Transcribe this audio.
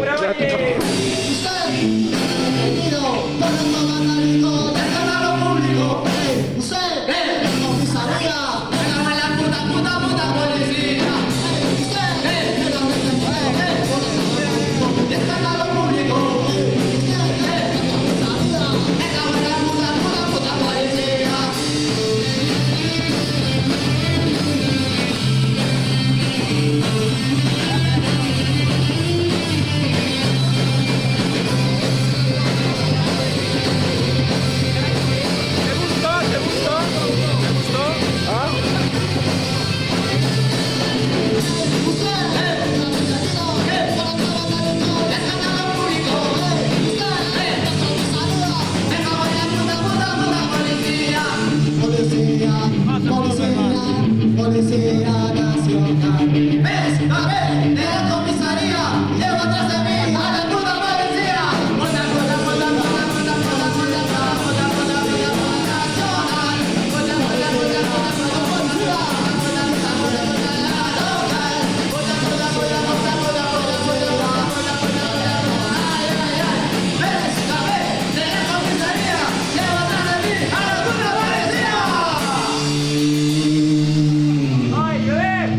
Bravo! Sri Ram.